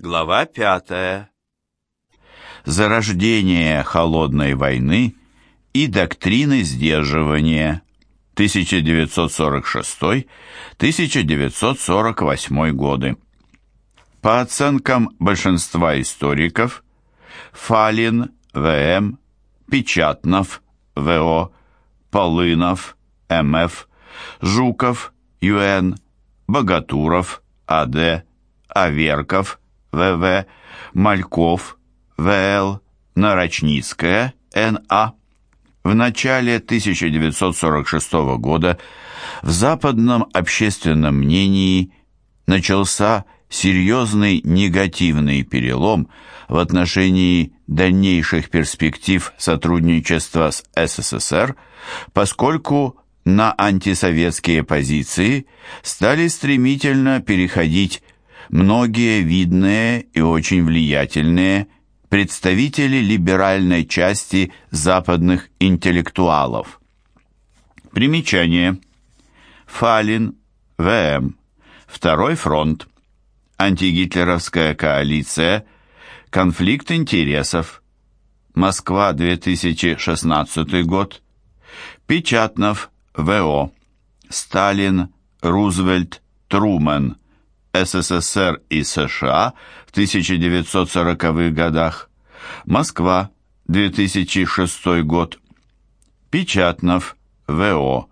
Глава пятая. Зарождение холодной войны и доктрины сдерживания 1946-1948 годы. По оценкам большинства историков, Фалин, В.М., Печатнов, В.О., Полынов, М.Ф., Жуков, Ю.Н., Богатуров, А.Д., Аверков, В.В., Мальков, В.Л., Нарочницкая, Н.А. В начале 1946 года в западном общественном мнении начался серьезный негативный перелом в отношении дальнейших перспектив сотрудничества с СССР, поскольку на антисоветские позиции стали стремительно переходить многие видные и очень влиятельные представители либеральной части западных интеллектуалов. Примечание. Фалин, В.М. Второй фронт. Антигитлеровская коалиция. Конфликт интересов. Москва, 2016 год. Печатнов, В.О. Сталин, Рузвельт, Трумэн. СССР и США в 1940-х годах. Москва, 2006 год. Печатнов, В.О.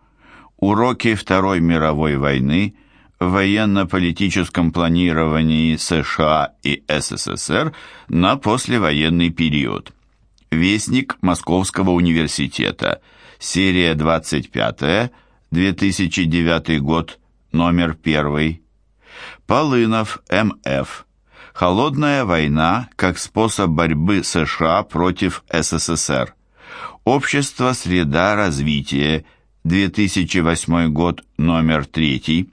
Уроки Второй мировой войны в военно-политическом планировании США и СССР на послевоенный период. Вестник Московского университета. Серия 25, 2009 год, номер 1. Полынов, М.Ф. Холодная война как способ борьбы США против СССР. Общество «Среда развития», 2008 год, номер 3.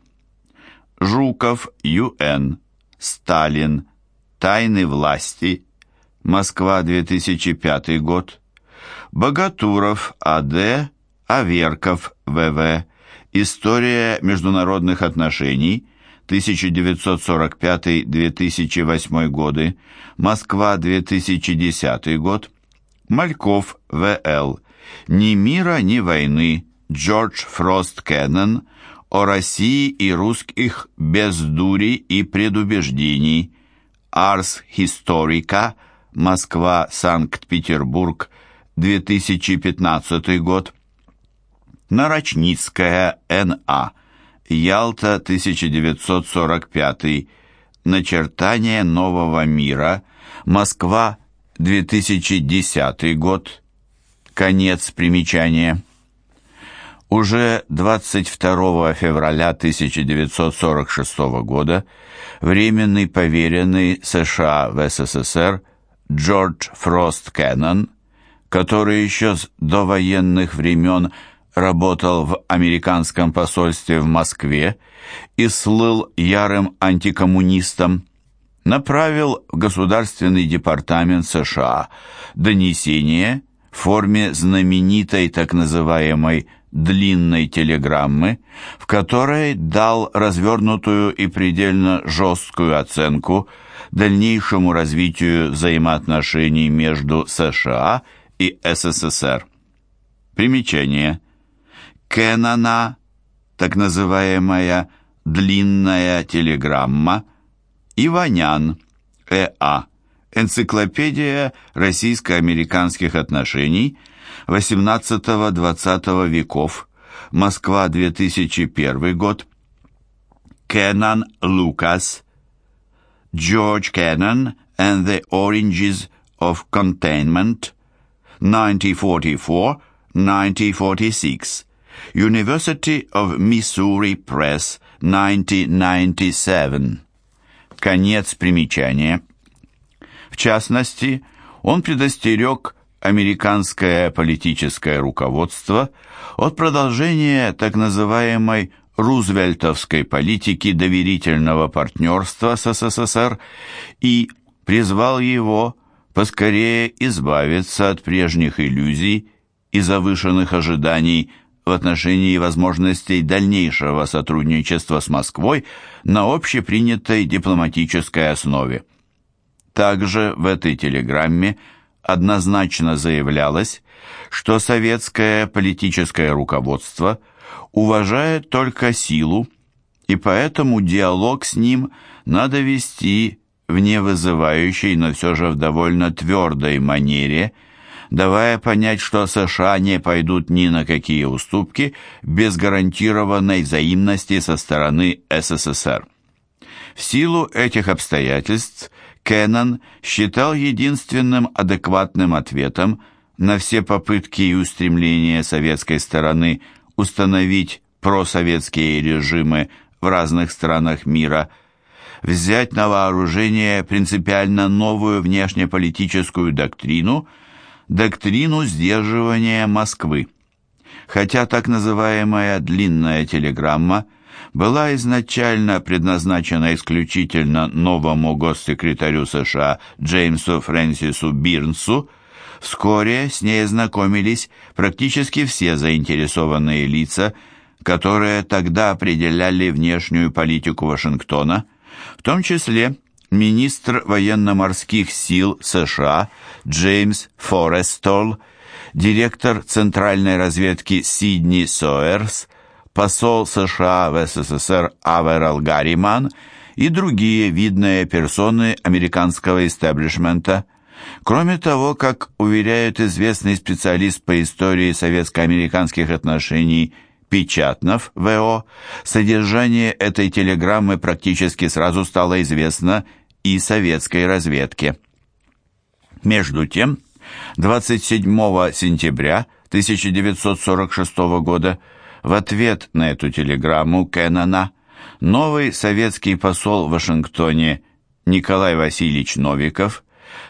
Жуков, Ю.Н. Сталин. Тайны власти. Москва, 2005 год. Богатуров, А.Д. Аверков, В.В. История международных отношений. 1945-2008 годы, Москва, 2010 год, Мальков, В.Л. «Ни мира, ни войны», Джордж Фрост Кеннон, «О России и русских без дури и предубеждений», Арс Историка, Москва, Санкт-Петербург, 2015 год, Нарочницкая, Н.А., Ялта, 1945. Начертание нового мира. Москва, 2010 год. Конец примечания. Уже 22 февраля 1946 года временный поверенный США в СССР Джордж Фрост Кеннон, который еще с довоенных времен работал в американском посольстве в Москве и слыл ярым антикоммунистом, направил в Государственный департамент США донесение в форме знаменитой так называемой длинной телеграммы, в которой дал развернутую и предельно жесткую оценку дальнейшему развитию взаимоотношений между США и СССР. Примечание. Кеннона, так называемая «длинная телеграмма», Иванян, Э.А., Энциклопедия российско-американских отношений XVIII-XX веков, Москва, 2001 год, Кеннон Лукас, George Kennan and the Oranges of Containment, 1944-1946, University of Missouri Press, 1997. Конец примечания. В частности, он предостерег американское политическое руководство от продолжения так называемой рузвельтовской политики доверительного партнерства с СССР и призвал его поскорее избавиться от прежних иллюзий и завышенных ожиданий в отношении возможностей дальнейшего сотрудничества с Москвой на общепринятой дипломатической основе. Также в этой телеграмме однозначно заявлялось, что советское политическое руководство уважает только силу, и поэтому диалог с ним надо вести в невызывающей, но все же в довольно твердой манере, давая понять, что США не пойдут ни на какие уступки без гарантированной взаимности со стороны СССР. В силу этих обстоятельств Кеннон считал единственным адекватным ответом на все попытки и устремления советской стороны установить просоветские режимы в разных странах мира, взять на вооружение принципиально новую внешнеполитическую доктрину, доктрину сдерживания Москвы. Хотя так называемая «длинная телеграмма» была изначально предназначена исключительно новому госсекретарю США Джеймсу Фрэнсису Бирнсу, вскоре с ней ознакомились практически все заинтересованные лица, которые тогда определяли внешнюю политику Вашингтона, в том числе министр военно-морских сил США Джеймс Форестол, директор Центральной разведки Сидни Соерс, посол США в СССР Аверал Гарриман и другие видные персоны американского истеблишмента. Кроме того, как уверяет известный специалист по истории советско-американских отношений Печатнов ВО, содержание этой телеграммы практически сразу стало известно и советской разведке. Между тем, 27 сентября 1946 года в ответ на эту телеграмму Кеннона новый советский посол в Вашингтоне Николай Васильевич Новиков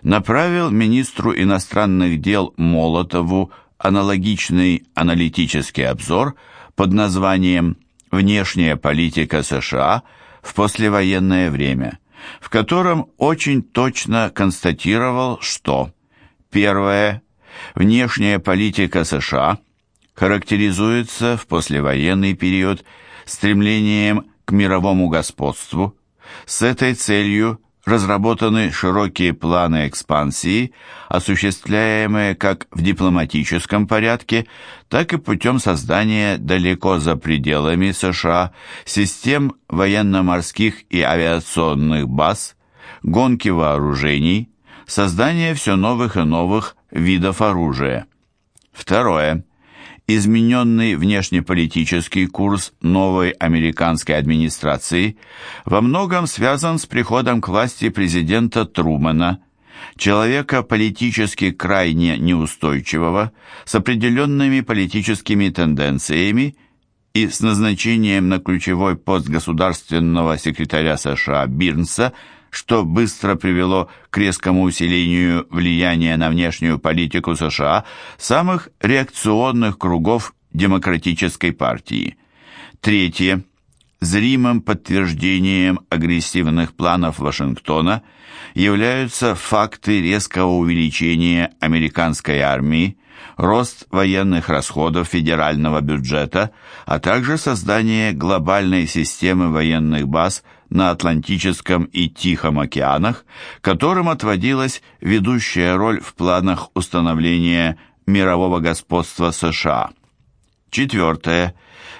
направил министру иностранных дел Молотову аналогичный аналитический обзор под названием «Внешняя политика США в послевоенное время», в котором очень точно констатировал, что первое, внешняя политика США – характеризуется в послевоенный период стремлением к мировому господству. С этой целью разработаны широкие планы экспансии, осуществляемые как в дипломатическом порядке, так и путем создания далеко за пределами США систем военно-морских и авиационных баз, гонки вооружений, создания все новых и новых видов оружия. Второе измененный внешнеполитический курс новой американской администрации во многом связан с приходом к власти президента Трумэна, человека политически крайне неустойчивого, с определенными политическими тенденциями и с назначением на ключевой пост государственного секретаря США Бирнса – что быстро привело к резкому усилению влияния на внешнюю политику США самых реакционных кругов демократической партии. Третье. Зримым подтверждением агрессивных планов Вашингтона являются факты резкого увеличения американской армии, рост военных расходов федерального бюджета, а также создание глобальной системы военных баз на Атлантическом и Тихом океанах, которым отводилась ведущая роль в планах установления мирового господства США. Четвертое.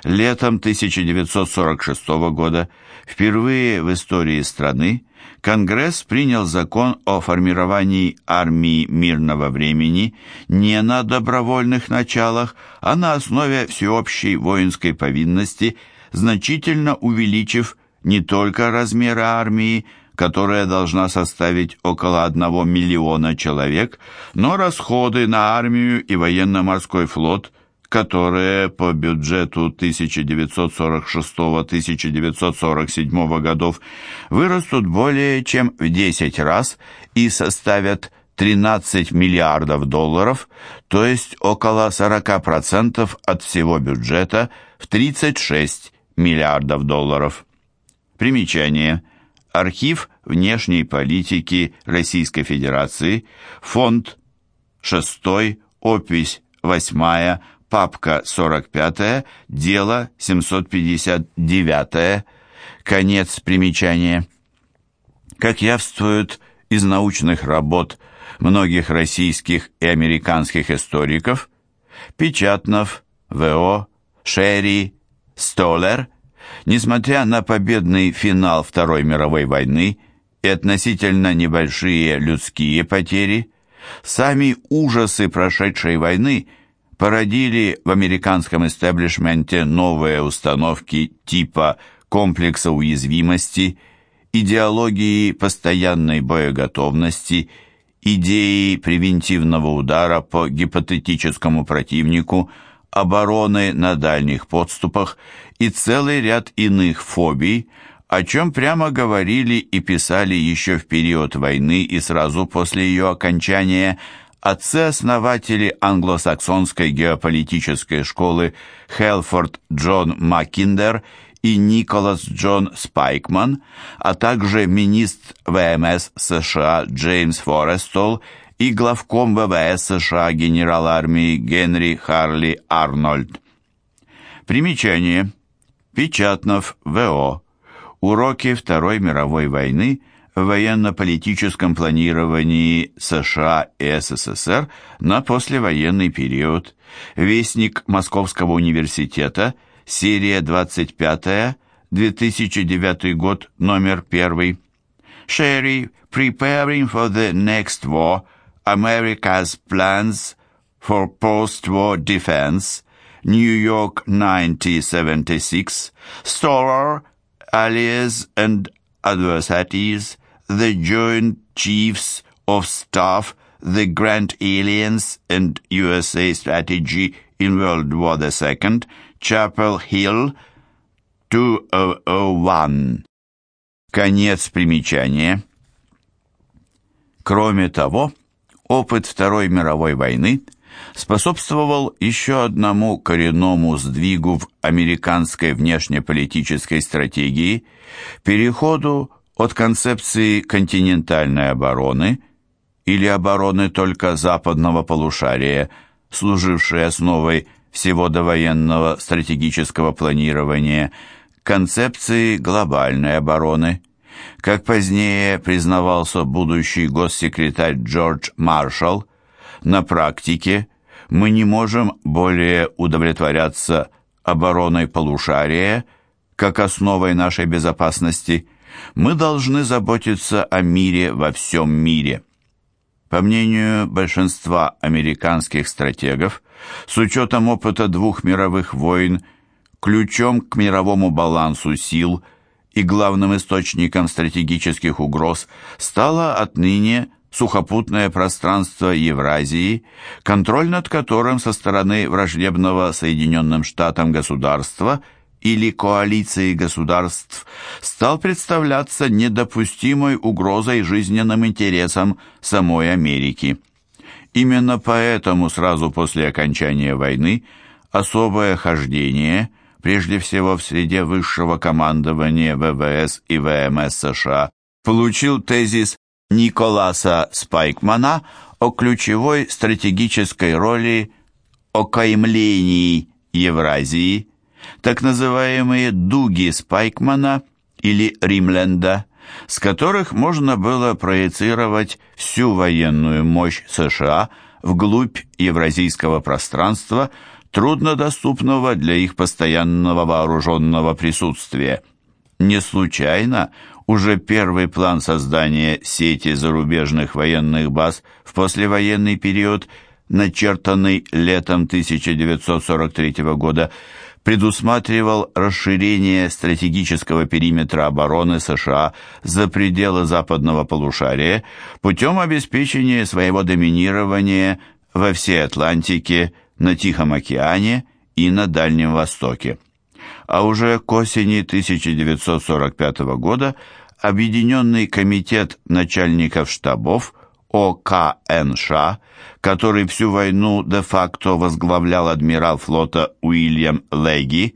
Летом 1946 года впервые в истории страны Конгресс принял закон о формировании армии мирного времени не на добровольных началах, а на основе всеобщей воинской повинности, значительно увеличив не только размеры армии, которая должна составить около 1 миллиона человек, но расходы на армию и военно-морской флот, которые по бюджету 1946-1947 годов вырастут более чем в 10 раз и составят 13 миллиардов долларов, то есть около 40% от всего бюджета в 36 миллиардов долларов. Примечание. Архив внешней политики Российской Федерации, фонд 6, опись 8, папка 45, дело 759, конец примечания. Как явствует из научных работ многих российских и американских историков Печатнов, В.О., Шерри, Столер, несмотря на победный финал Второй мировой войны и относительно небольшие людские потери, сами ужасы прошедшей войны породили в американском истеблишменте новые установки типа комплекса уязвимости, идеологии постоянной боеготовности, идеи превентивного удара по гипотетическому противнику, обороны на дальних подступах и целый ряд иных фобий, о чем прямо говорили и писали еще в период войны и сразу после ее окончания отцы-основатели англосаксонской геополитической школы Хелфорд Джон Маккиндер и Николас Джон Спайкман, а также министр ВМС США Джеймс Форестол и главком ВВС США генерал армии Генри Харли Арнольд. Примечание. Печатнов, В.О. Уроки Второй мировой войны в военно-политическом планировании США и СССР на послевоенный период. Вестник Московского университета – серия 25, 2009 год, номер 1. Sherry, preparing for the next war, America's plans for post-war defense, New York 1976, Storer, allies and adversaries, the Joint Chiefs of Staff, the Grand Aliens and USA Strategy in World War II, Chapel Hill 2001. Конец примечания. Кроме того, опыт Второй мировой войны способствовал еще одному коренному сдвигу в американской внешнеполитической стратегии, переходу от концепции континентальной обороны или обороны только западного полушария, служившей основой всего довоенного стратегического планирования, концепции глобальной обороны. Как позднее признавался будущий госсекретарь Джордж Маршалл, на практике мы не можем более удовлетворяться обороной полушария как основой нашей безопасности. Мы должны заботиться о мире во всем мире. По мнению большинства американских стратегов, с учетом опыта двух мировых войн, ключом к мировому балансу сил и главным источником стратегических угроз стало отныне сухопутное пространство Евразии, контроль над которым со стороны враждебного Соединенным Штатам государства – или коалиции государств стал представляться недопустимой угрозой жизненным интересам самой Америки. Именно поэтому сразу после окончания войны особое хождение, прежде всего в среде высшего командования ВВС и ВМС США, получил тезис Николаса Спайкмана о ключевой стратегической роли окаймлений Евразии так называемые дуги Спайкмана или Римленда, с которых можно было проецировать всю военную мощь США вглубь евразийского пространства, труднодоступного для их постоянного вооруженного присутствия. Не случайно уже первый план создания сети зарубежных военных баз в послевоенный период, начертанный летом 1943 года, предусматривал расширение стратегического периметра обороны США за пределы западного полушария путем обеспечения своего доминирования во всей Атлантике, на Тихом океане и на Дальнем Востоке. А уже к осени 1945 года Объединенный комитет начальников штабов ОКНШ который всю войну де-факто возглавлял адмирал флота Уильям Леги,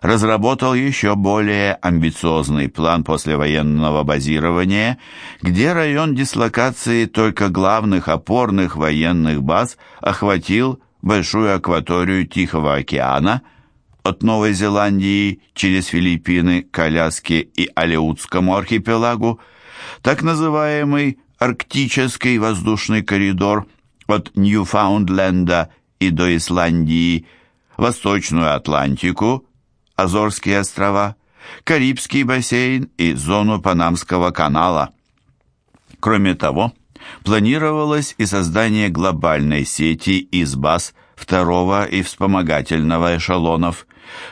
разработал еще более амбициозный план послевоенного базирования, где район дислокации только главных опорных военных баз охватил большую акваторию Тихого океана от Новой Зеландии через Филиппины к Аляске и Алеутскому архипелагу, так называемый арктический воздушный коридор от Ньюфаундленда и до Исландии, Восточную Атлантику, Азорские острова, Карибский бассейн и зону Панамского канала. Кроме того, планировалось и создание глобальной сети из баз второго и вспомогательного эшелонов,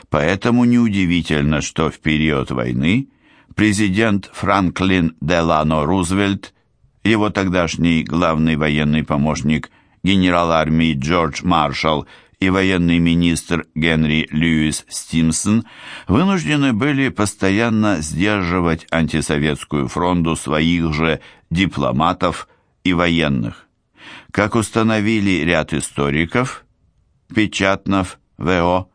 поэтому неудивительно, что в период войны президент Франклин Делано Рузвельт, его тогдашний главный военный помощник генерал армии Джордж Маршалл и военный министр Генри Льюис Стимсон вынуждены были постоянно сдерживать антисоветскую фронту своих же дипломатов и военных. Как установили ряд историков, Печатнов, В.О.,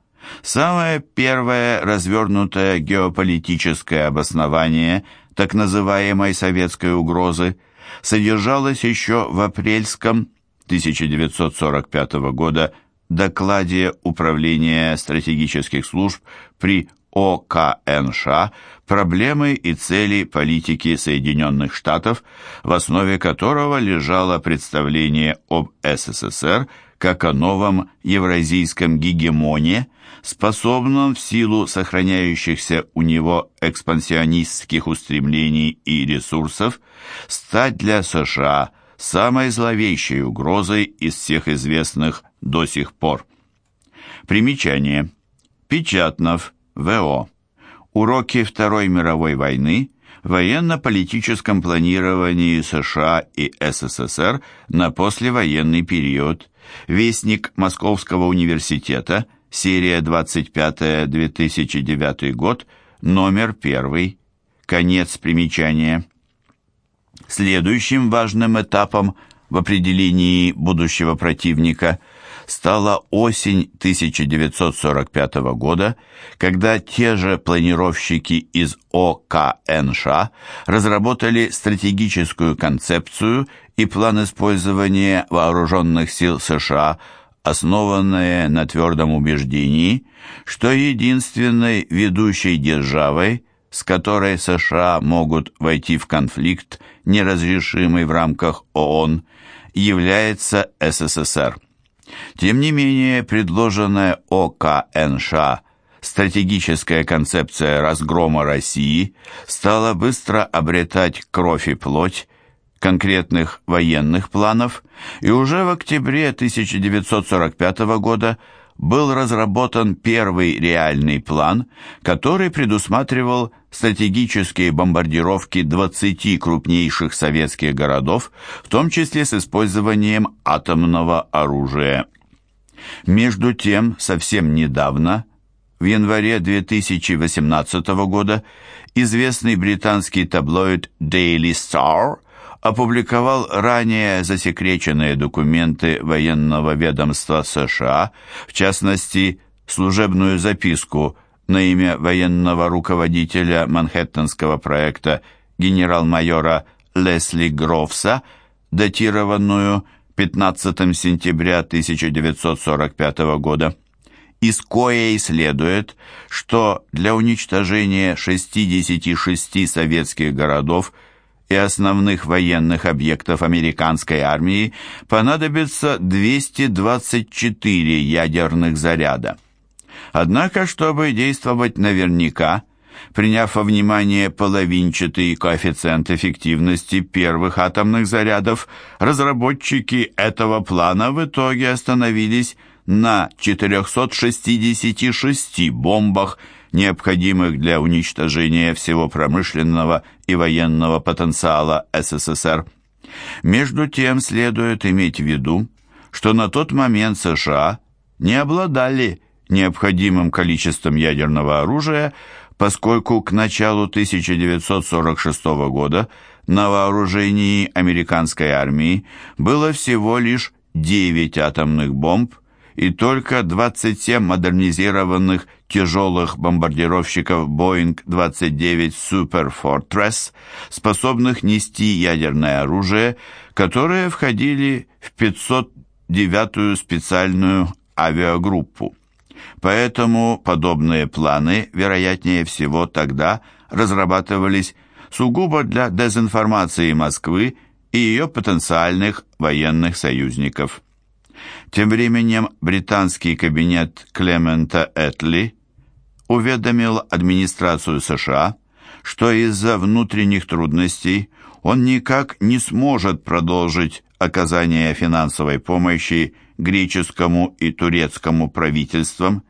самое первое развернутое геополитическое обоснование так называемой советской угрозы содержалось еще в апрельском 1945 года докладе Управления стратегических служб при ОКНШ «Проблемы и цели политики Соединенных Штатов», в основе которого лежало представление об СССР как о новом евразийском гегемоне, способном в силу сохраняющихся у него экспансионистских устремлений и ресурсов стать для США самой зловещей угрозой из всех известных до сих пор. Примечание. Печатнов, В.О. Уроки Второй мировой войны в военно-политическом планировании США и СССР на послевоенный период. Вестник Московского университета, серия 25, 2009 год, номер 1. Конец примечания. Следующим важным этапом в определении будущего противника – стала осень 1945 года, когда те же планировщики из ОКНШ разработали стратегическую концепцию и план использования вооруженных сил США, основанные на твердом убеждении, что единственной ведущей державой, с которой США могут войти в конфликт, неразрешимый в рамках ООН, является СССР. Тем не менее, предложенная ОКНШ стратегическая концепция разгрома России стала быстро обретать кровь и плоть конкретных военных планов, и уже в октябре 1945 года был разработан первый реальный план, который предусматривал стратегические бомбардировки 20 крупнейших советских городов, в том числе с использованием атомного оружия. Между тем, совсем недавно, в январе 2018 года, известный британский таблоид Daily Star – опубликовал ранее засекреченные документы военного ведомства США, в частности, служебную записку на имя военного руководителя Манхэттенского проекта генерал-майора Лесли Грофса, датированную 15 сентября 1945 года, из коей следует, что для уничтожения 66 советских городов – и основных военных объектов американской армии понадобится 224 ядерных заряда. Однако, чтобы действовать наверняка, приняв во внимание половинчатый коэффициент эффективности первых атомных зарядов, разработчики этого плана в итоге остановились на 466 бомбах необходимых для уничтожения всего промышленного и военного потенциала СССР. Между тем следует иметь в виду, что на тот момент США не обладали необходимым количеством ядерного оружия, поскольку к началу 1946 года на вооружении американской армии было всего лишь 9 атомных бомб и только 27 модернизированных тяжелых бомбардировщиков Boeing-29 Super Fortress, способных нести ядерное оружие, которые входили в 509-ю специальную авиагруппу. Поэтому подобные планы, вероятнее всего, тогда разрабатывались сугубо для дезинформации Москвы и ее потенциальных военных союзников. Тем временем британский кабинет Клемента Этли уведомил администрацию США, что из-за внутренних трудностей он никак не сможет продолжить оказание финансовой помощи греческому и турецкому правительствам,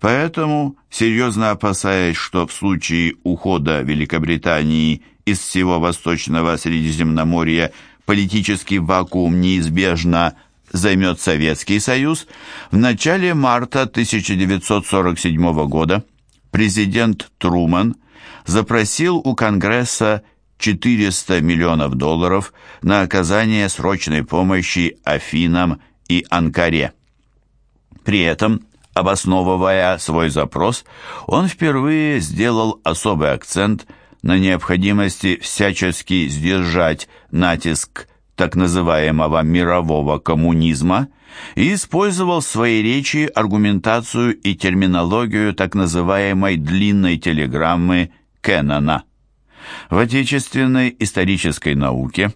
поэтому, серьезно опасаясь, что в случае ухода Великобритании из всего Восточного Средиземноморья политический вакуум неизбежно займет Советский Союз, в начале марта 1947 года президент Труман запросил у Конгресса 400 миллионов долларов на оказание срочной помощи Афинам и Анкаре. При этом, обосновывая свой запрос, он впервые сделал особый акцент на необходимости всячески сдержать натиск так называемого мирового коммунизма и использовал в своей речи аргументацию и терминологию так называемой длинной телеграммы Кеннона. В отечественной исторической науке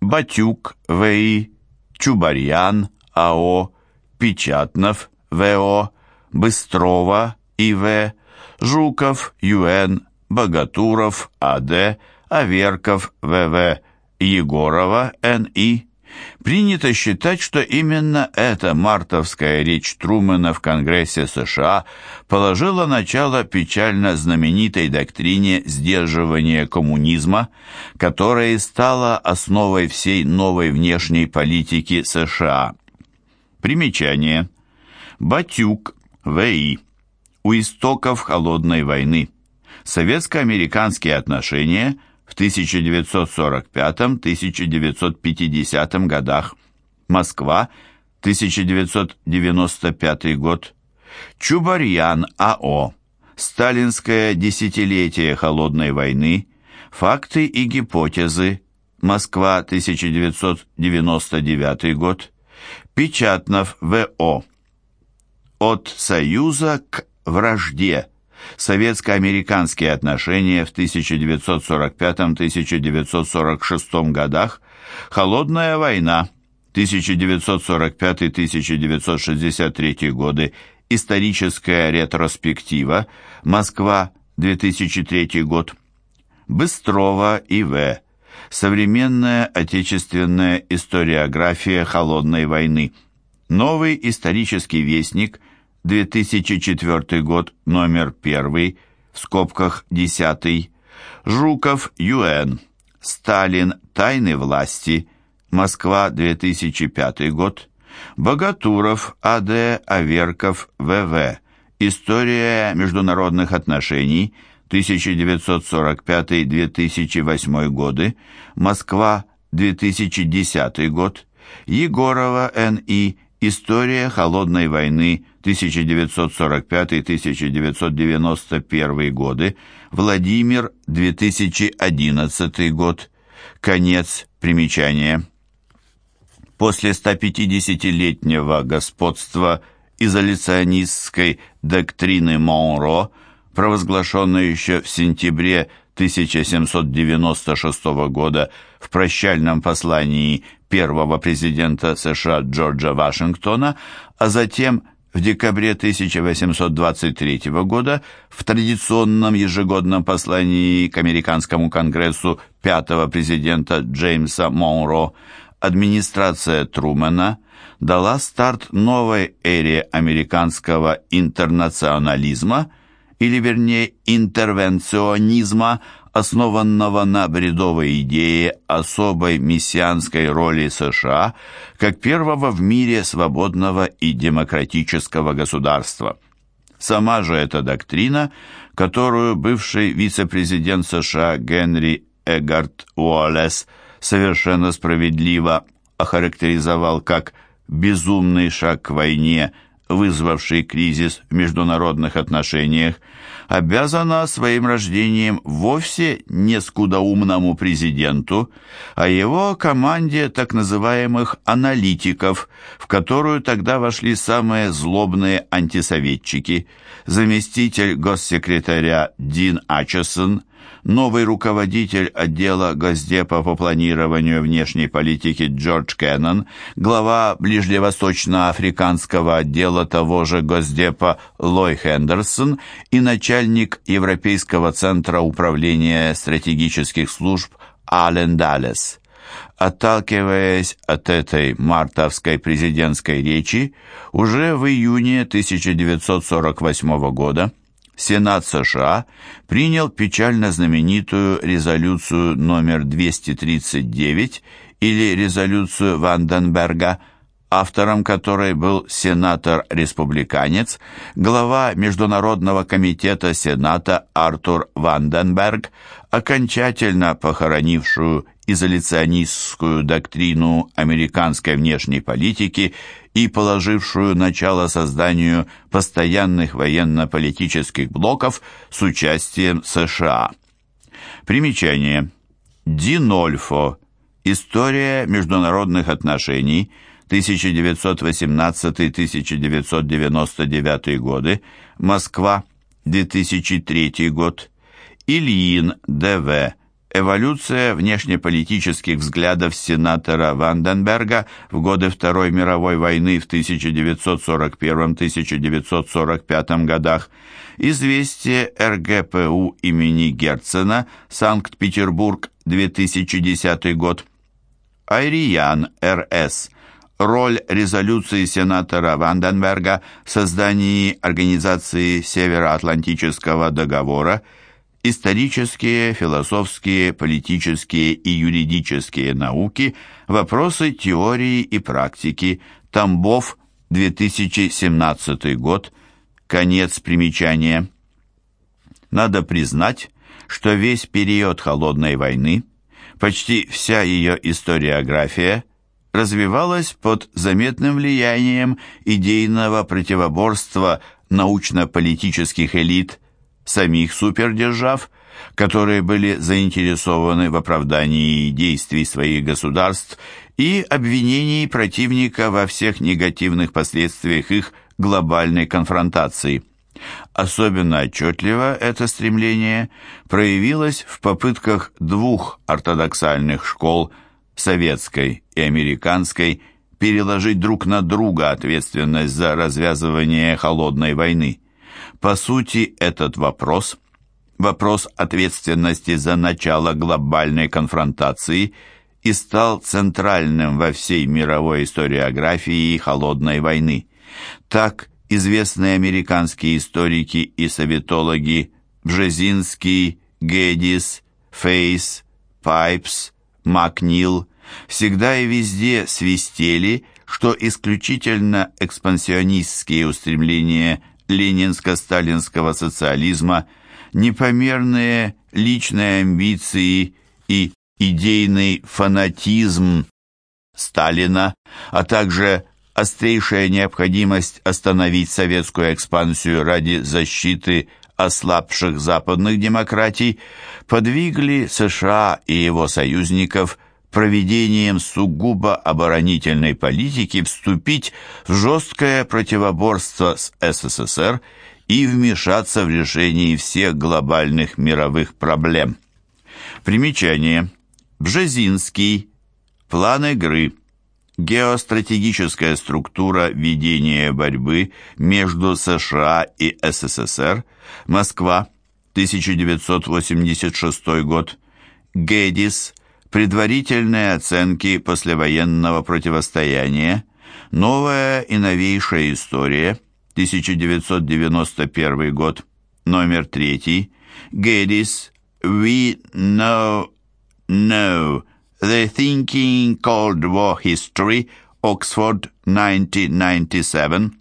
Батюк В.И., Чубарьян А.О., Печатнов В.О., Быстрова И.В., Жуков Ю.Н., Богатуров А.Д., Аверков В.В., Егорова Н.И., Принято считать, что именно эта мартовская речь Трумэна в Конгрессе США положила начало печально знаменитой доктрине сдерживания коммунизма, которая стала основой всей новой внешней политики США. Примечание. Батюк, В.И. У истоков холодной войны. Советско-американские отношения – в 1945-1950 годах, Москва, 1995 год, Чубарьян А.О., Сталинское десятилетие холодной войны, факты и гипотезы, Москва, 1999 год, Печатнов В.О. От союза к вражде. Советско-американские отношения в 1945-1946 годах, Холодная война 1945-1963 годы, историческая ретроспектива, Москва, 2003 год, Быстрова И.В. Современная отечественная историография холодной войны. Новый исторический вестник – 2004 год, номер 1, в скобках 10, Жуков, Ю.Н., Сталин, Тайны власти, Москва, 2005 год, Богатуров, А.Д., Аверков, В.В., История международных отношений, 1945-2008 годы, Москва, 2010 год, Егорова, Н.И., История холодной войны 1945-1991 годы, Владимир, 2011 год. Конец примечания. После 150-летнего господства изоляционистской доктрины Монро, провозглашенной еще в сентябре 1796 года в прощальном послании первого президента США Джорджа Вашингтона, а затем в декабре 1823 года в традиционном ежегодном послании к американскому конгрессу пятого президента Джеймса Монро администрация Трумэна дала старт новой эре американского интернационализма, или вернее интервенционизма, основанного на бредовой идее особой мессианской роли США как первого в мире свободного и демократического государства. Сама же эта доктрина, которую бывший вице-президент США Генри Эгард Уоллес совершенно справедливо охарактеризовал как «безумный шаг к войне», вызвавший кризис в международных отношениях, обязана своим рождением вовсе не скудоумному президенту, а его команде так называемых аналитиков, в которую тогда вошли самые злобные антисоветчики, заместитель госсекретаря Дин Ачесон, новый руководитель отдела Госдепа по планированию внешней политики Джордж Кеннон, глава ближневосточно-африканского отдела того же Госдепа Лой Хендерсон и начальник Европейского центра управления стратегических служб Ален Даллес. Отталкиваясь от этой мартовской президентской речи, уже в июне 1948 года Сенат США принял печально знаменитую резолюцию номер 239 или резолюцию Ванденберга, автором которой был сенатор-республиканец, глава Международного комитета Сената Артур Ванденберг, окончательно похоронившую изоляционистскую доктрину американской внешней политики и положившую начало созданию постоянных военно-политических блоков с участием США. Примечание. Динольфо. История международных отношений 1918-1999 годы. Москва. 2003 год. Ильин Д.В. Эволюция внешнеполитических взглядов сенатора Ванденберга в годы Второй мировой войны в 1941-1945 годах. Известие РГПУ имени Герцена, Санкт-Петербург, 2010 год. Айриян, Р.С. Роль резолюции сенатора Ванденберга в создании Организации Североатлантического договора – исторические, философские, политические и юридические науки, вопросы теории и практики, Тамбов, 2017 год, конец примечания. Надо признать, что весь период Холодной войны, почти вся ее историография, развивалась под заметным влиянием идейного противоборства научно-политических элит самих супердержав, которые были заинтересованы в оправдании действий своих государств и обвинении противника во всех негативных последствиях их глобальной конфронтации. Особенно отчетливо это стремление проявилось в попытках двух ортодоксальных школ, советской и американской, переложить друг на друга ответственность за развязывание холодной войны. По сути, этот вопрос, вопрос ответственности за начало глобальной конфронтации, и стал центральным во всей мировой историографии холодной войны. Так, известные американские историки и советологи Бжезинский, Гедис, Фейс, Пайпс, Макнил всегда и везде свистели, что исключительно экспансионистские устремления ленинско-сталинского социализма, непомерные личные амбиции и идейный фанатизм Сталина, а также острейшая необходимость остановить советскую экспансию ради защиты ослабших западных демократий подвигли США и его союзников – проведением сугубо оборонительной политики вступить в жесткое противоборство с СССР и вмешаться в решение всех глобальных мировых проблем. Примечание. Бжезинский. План игры. Геостратегическая структура ведения борьбы между США и СССР. Москва. 1986 год. Гедис предварительные оценки послевоенного противостояния, новая и новейшая история, 1991 год, номер 3, Geddes, We Know, Know, The Thinking Cold War History, Oxford, 1997,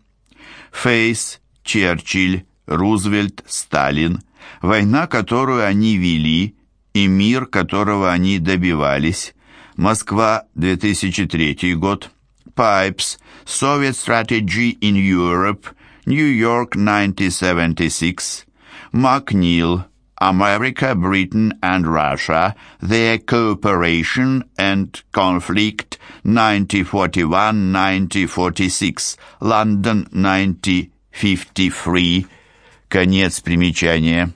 Фейс, Черчилль, Рузвельт, Сталин, война, которую они вели, и мир, которого они добивались. Москва, 2003 год. Pipes, Soviet Strategy in Europe, New York, 1976. McNeil, America, Britain and Russia, Their Cooperation and Conflict, 1941-1946, London, 1953. Конец примечания.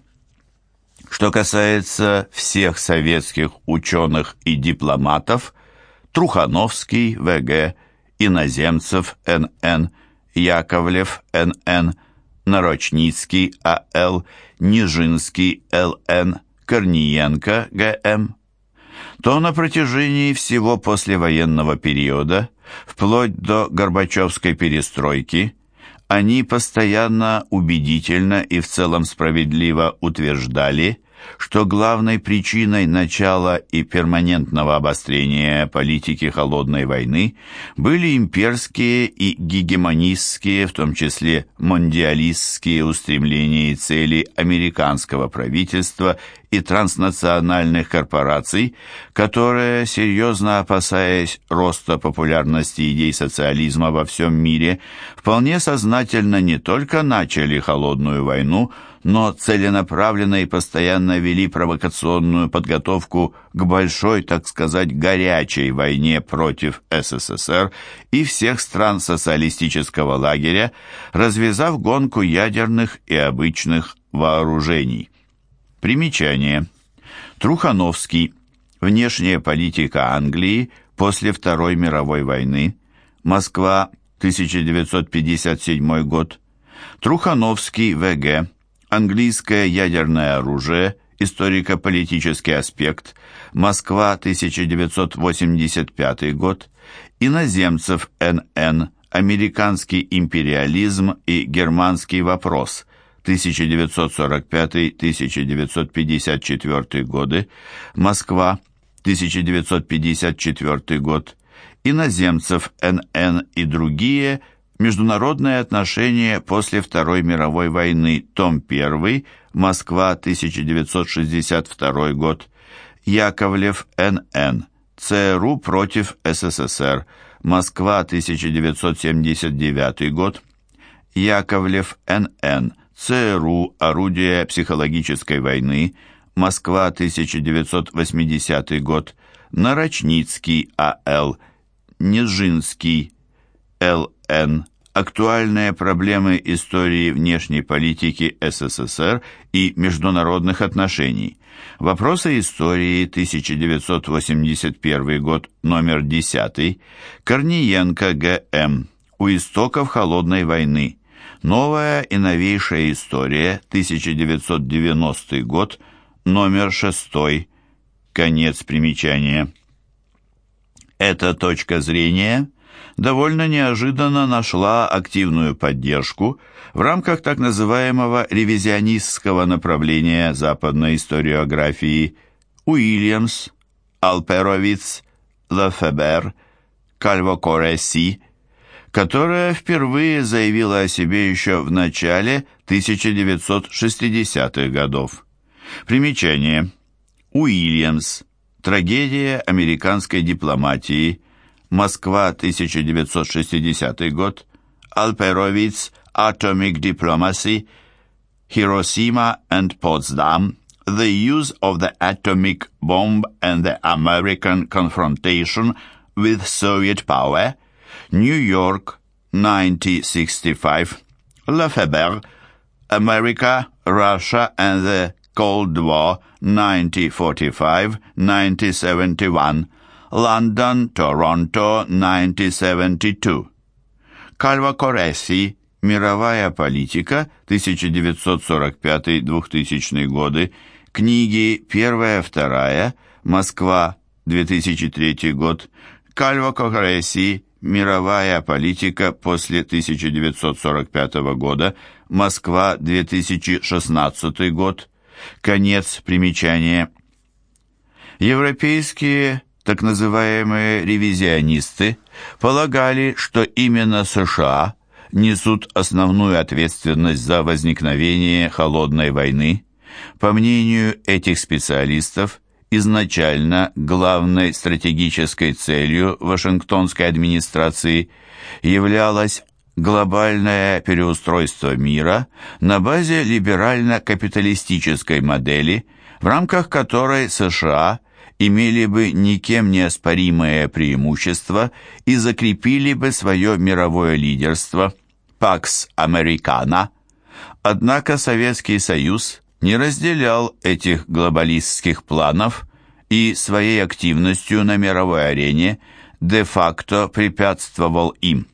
Что касается всех советских ученых и дипломатов, Трухановский, ВГ, Иноземцев, НН, Яковлев, НН, Нарочницкий, А.Л., Нижинский, Л.Н., Корниенко, Г.М., то на протяжении всего послевоенного периода, вплоть до Горбачевской перестройки, они постоянно убедительно и в целом справедливо утверждали, что главной причиной начала и перманентного обострения политики холодной войны были имперские и гегемонистские, в том числе мондиалистские устремления и цели американского правительства и транснациональных корпораций, которые, серьезно опасаясь роста популярности идей социализма во всем мире, вполне сознательно не только начали холодную войну, но целенаправленно и постоянно вели провокационную подготовку к большой, так сказать, горячей войне против СССР и всех стран социалистического лагеря, развязав гонку ядерных и обычных вооружений. Примечание. Трухановский. Внешняя политика Англии после Второй мировой войны. Москва, 1957 год. Трухановский, В.Г. Английское ядерное оружие. Историко-политический аспект. Москва, 1985 год. Иноземцев, Н.Н. Американский империализм и германский вопрос. 1945-1954 годы, Москва, 1954 год, иноземцев НН и другие, международные отношения после Второй мировой войны, том 1, Москва, 1962 год, Яковлев НН, ЦРУ против СССР, Москва, 1979 год, Яковлев НН, ЦРУ «Орудие психологической войны», Москва, 1980 год, Нарочницкий А.Л., Нежинский Л.Н., Актуальные проблемы истории внешней политики СССР и международных отношений. Вопросы истории, 1981 год, номер 10. Корниенко Г.М. У истоков холодной войны. Новая и новейшая история, 1990 год, номер 6, конец примечания. Эта точка зрения довольно неожиданно нашла активную поддержку в рамках так называемого ревизионистского направления западной историографии Уильямс, Алперовиц, Лефебер, Кальвокореси, которая впервые заявила о себе еще в начале 1960-х годов. Примечание. Уильямс. Трагедия американской дипломатии. Москва, 1960 год. Alperovitz, Atomic Diplomacy. Hiroshima and Potsdam. The use of the atomic bomb and the American confrontation with Soviet power. New York, 1965. Lefebvre, America, Russia and the Cold War, 1945-1971. London, Toronto, 1972. Кальва Кореси, Мировая политика, 1945-2000 годы, книги первая-вторая, Москва, 2003 год, Кальва Кореси, Мировая политика после 1945 года. Москва, 2016 год. Конец примечания. Европейские так называемые ревизионисты полагали, что именно США несут основную ответственность за возникновение холодной войны. По мнению этих специалистов, изначально главной стратегической целью Вашингтонской администрации являлось глобальное переустройство мира на базе либерально-капиталистической модели, в рамках которой США имели бы никем не оспоримое преимущество и закрепили бы свое мировое лидерство «Пакс Американо». Однако Советский Союз не разделял этих глобалистских планов и своей активностью на мировой арене де-факто препятствовал им.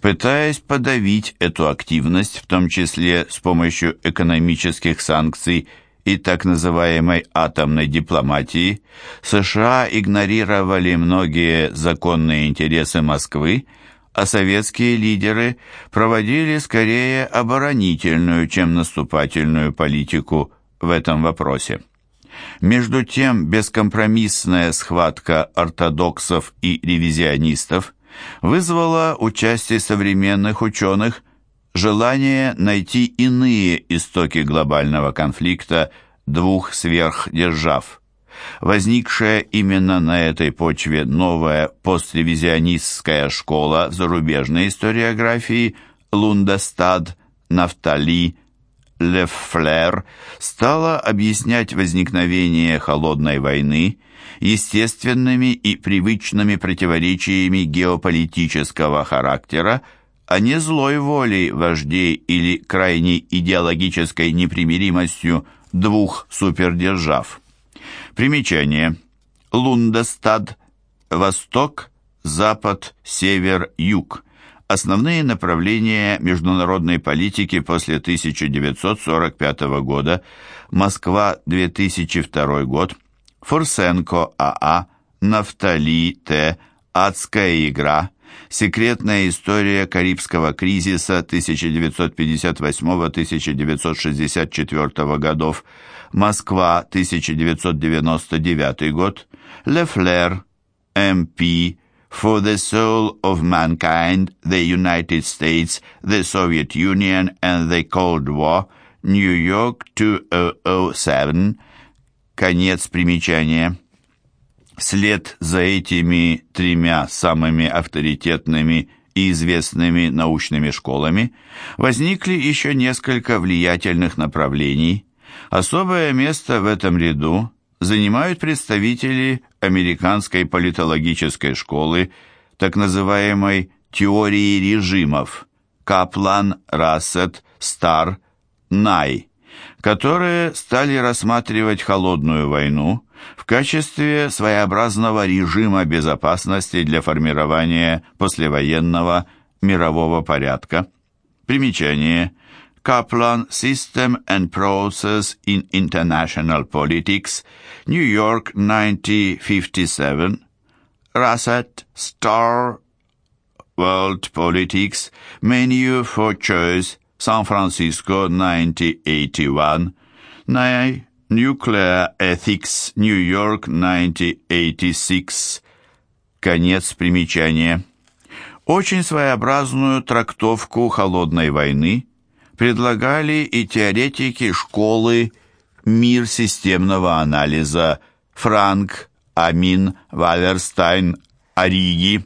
Пытаясь подавить эту активность, в том числе с помощью экономических санкций и так называемой атомной дипломатии, США игнорировали многие законные интересы Москвы, а советские лидеры проводили скорее оборонительную, чем наступательную политику в этом вопросе. Между тем, бескомпромиссная схватка ортодоксов и ревизионистов вызвала у части современных ученых желание найти иные истоки глобального конфликта двух сверхдержав. Возникшая именно на этой почве новая постревизионистская школа в зарубежной историографии Лундестад, Нафтали, Лефлер стала объяснять возникновение холодной войны естественными и привычными противоречиями геополитического характера, а не злой волей вождей или крайней идеологической непримиримостью двух супердержав. Примечание. Лундестад. Восток, Запад, Север, Юг. Основные направления международной политики после 1945 года. Москва, 2002 год. Фурсенко А.А. Нафтали Т. Адская игра. Секретная история Карибского кризиса 1958-1964 годов. Москва, 1999 год. Лефлер, М.П. For the Soul of Mankind, the United States, the Soviet Union and the Cold War, York 2007. Конец примечания. Вслед за этими тремя самыми авторитетными и известными научными школами возникли еще несколько влиятельных направлений. Особое место в этом ряду занимают представители американской политологической школы, так называемой теории режимов Каплан, Рассет, Стар, Най, которые стали рассматривать холодную войну в качестве своеобразного режима безопасности для формирования послевоенного мирового порядка. Примечание. Kaplan System and Process in International Politics, New York 1957, Rassat Star World Politics, Menu for Choice, Francisco 1981, Nye Nuclear Ethics, York, 1986. Конец примечания. Очень своеобразную трактовку холодной войны предлагали и теоретики школы «Мир системного анализа» Франк, Амин, Валерстайн, Ориги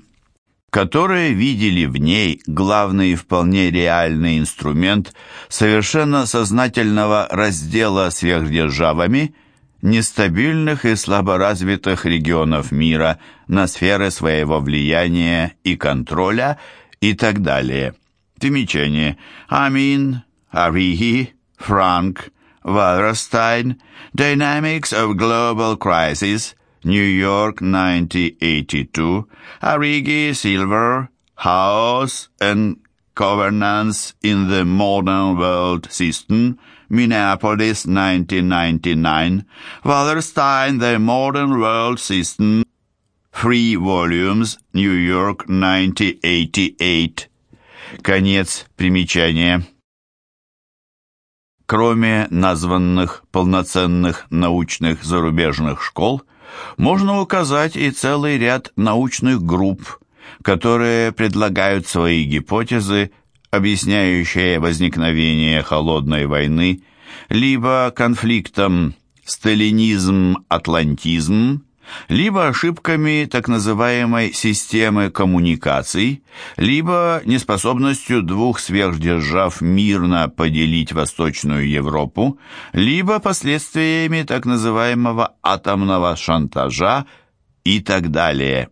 которые видели в ней главный и вполне реальный инструмент совершенно сознательного раздела сверхдержавами нестабильных и слаборазвитых регионов мира на сферы своего влияния и контроля и так далее. Примечание. Амин, Ариги, Франк, Валерстайн, Dynamics of Global Crisis, New York 1982, Arrighi Silver, House and Governance in the Modern World System, Minneapolis 1999, Wallerstein, The Modern World System, Three volumes, New York 1988. Конец примечания. Кроме названных полноценных научных зарубежных школ – можно указать и целый ряд научных групп, которые предлагают свои гипотезы, объясняющие возникновение холодной войны, либо конфликтом сталинизм-атлантизм, либо ошибками так называемой системы коммуникаций, либо неспособностью двух сверхдержав мирно поделить Восточную Европу, либо последствиями так называемого атомного шантажа и так далее.